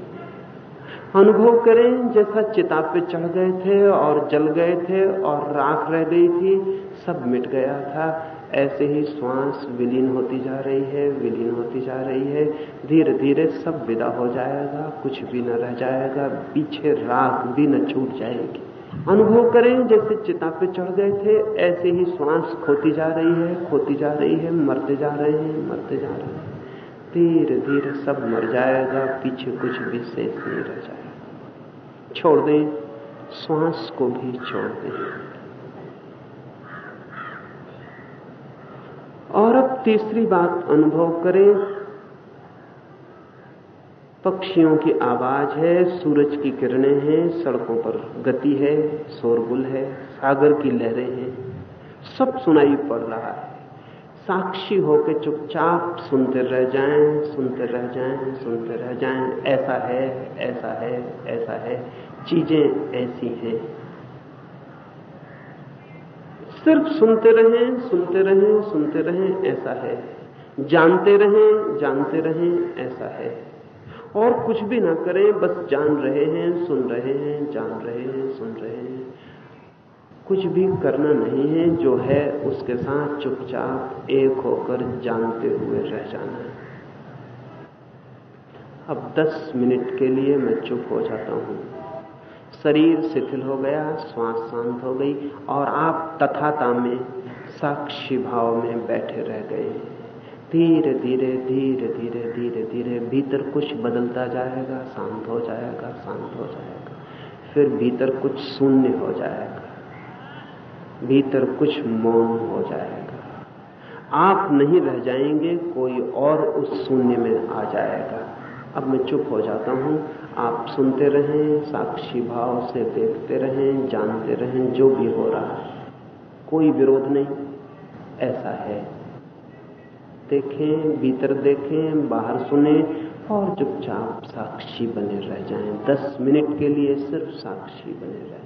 अनुभव करें, जैसा चिताब पे चढ़ गए थे और जल गए थे और राख रह गई थी, सब मिट गया था। ऐसे ही श्वास विलीन होती जा रही है, विलीन होती जा रही है। धीरे धीरे सब विदा हो जाएगा, कुछ भी न रह जाएगा, पीछे राख भी न छूट जाएगी। अनुभव करें, जैसे चिता पे चढ़ गए थे, ऐसे ही श्वास खोती जा रही है, खोती जा रही है, मरते जा रहे हैं, मरते जा रहे हैं। धीरे धीरे सब मर जाएगा, पीछे कुछ भी शेष नहीं रह जाएगा। छोड़ दें, श्वास को भी छोड़ दें। और अब तीसरी बात अनुभव करें। पक्षियों की आवाज़ है, सूरज की किरणें हैं, सड़कों पर गति है, शोरगुल है, सागर की लहरें हैं, सब सुनाई पड़ रहा है। साक्षी होकर चुपचाप सुनते रह जाएँ, सुनते रह जाएँ, सुनते रह जाएँ, ऐसा है ऐसा है ऐसा है। चीज़ें ऐसी हैं। सिर्फ़ सुनते रहें सुनते रहें सुनते रहें ऐसा है। जानते रहें जानते रहें ऐसा है। और कुछ भी ना करें बस जान रहे हैं सुन रहे हैं जान रहे हैं सुन रहे हैं। कुछ भी करना नहीं है, जो है उसके साथ चुपचाप एक होकर जानते हुए रह जाना है। अब 10 मिनट के लिए मैं चुप हो जाता हूँ। शरीर शिथिल हो गया, श्वास शांत हो गई और आप तथाता में, साक्षी भाव में बैठे रह गए धीरे धीरे धीरे धीरे धीरे धीरे भीतर कुछ बदलता जाएगा, शांत हो जाएगा, शांत हो जाएगा। फिर भीतर कुछ शून्य हो जाएगा। भीतर कुछ मौन हो जाएगा। आप नहीं रह जाएँगे, कोई और उस शून्य में आ जाएगा। अब मैं चुप हो जाता हूँ। आप सुनते रहें, साक्षी भाव से देखते रहें, जानते रहें जो भी हो रहा है। कोई विरोध नहीं। ऐसा है। देखें, भीतर देखें, बाहर सुने और चुपचाप साक्षी बने रह जाएँ। दस मिनट के लिए सिर्फ़ साक्षी बने रह।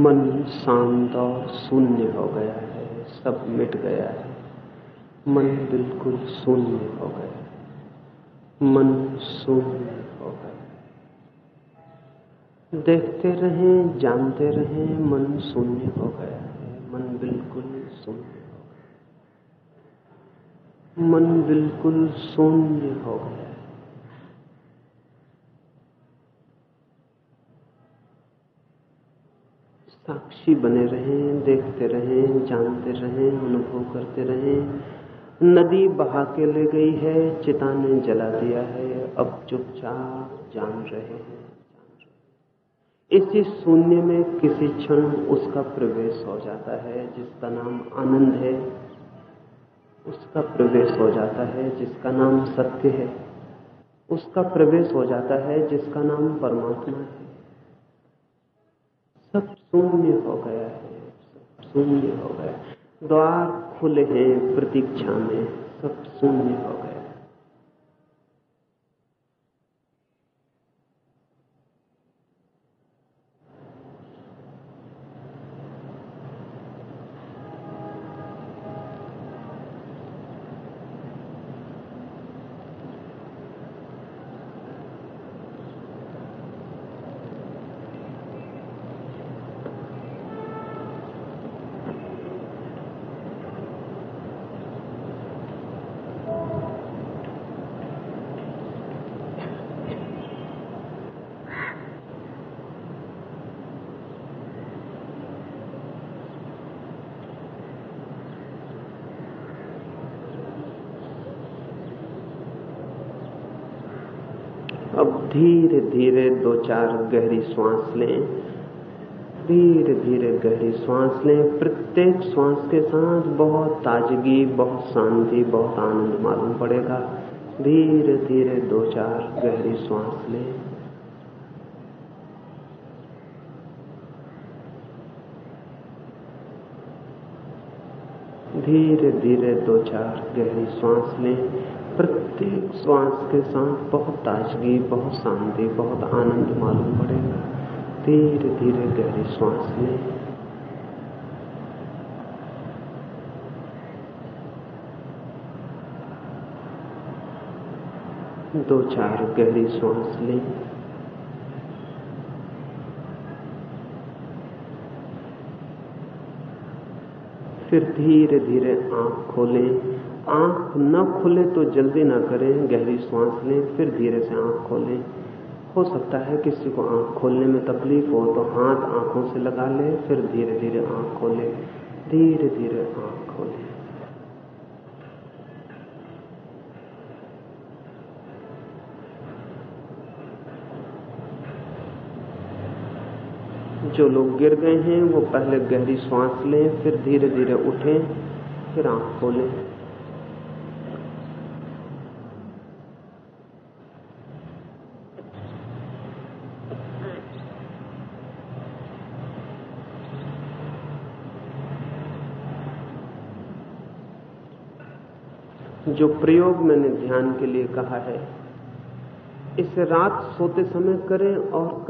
मन शांत और शून्य हो गया है, सब मिट गया है। मन बिल्कुल शून्य हो गया मन शून्य हो गया देखते रहें, जानते रहें, मन शून्य हो गया है। मन बिल्कुल शून्य हो गया मन बिल्कुल शून्य हो गया साक्षी बने रहें, देखते रहें, जानते रहें, अनुभव करते रहें। नदी बहा के ले गई है चिता ने जला दिया है, अब चुपचाप जान रहे हैं। इसी शून्य में किसी क्षण उसका प्रवेश हो जाता है, जिसका नाम आनंद है। उसका प्रवेश हो जाता है, जिसका नाम सत्य है। उसका प्रवेश हो जाता है, जिसका नाम परमात्मा है। सब शून्य हो गया है, सब शून्य हो गया। द्वार खुले हैं, प्रतीक्षा में, सब शून्य हो गया अब धीरे धीरे दो चार गहरी श्वास लें। धीरे धीरे गहरी श्वास लें। प्रत्येक श्वास के साथ बहुत ताजगी, बहुत शांति, बहुत आनंद मालूम पड़ेगा। धीरे धीरे दो चार गहरी श्वास लें। धीरे धीरे दो चार गहरी श्वास लें। प्रत्येक श्वास के साथ बहुत ताजगी, बहुत शांति, बहुत आनंद मालूम पड़ेगा। धीरे धीरे गहरी श्वास लें। दो चार गहरी श्वास लें। फिर धीरे धीरे आँख खोलें। आँख न खुले तो जल्दी ना करें, गहरी सांस लें, फिर धीरे से आँख खोलें। हो सकता है किसी को आँख खोलने में तकलीफ़ हो तो हाथ आँखों से लगा ले, फिर धीरे धीरे आँख खोले। धीरे धीरे आँख खोले। जो लोग गिर गए हैं, वो पहले गहरी सांस लें, फिर धीरे धीरे उठें, फिर आँख खोलें। जो प्रयोग मैंने ध्यान के लिए कहा है इसे रात सोते समय करें और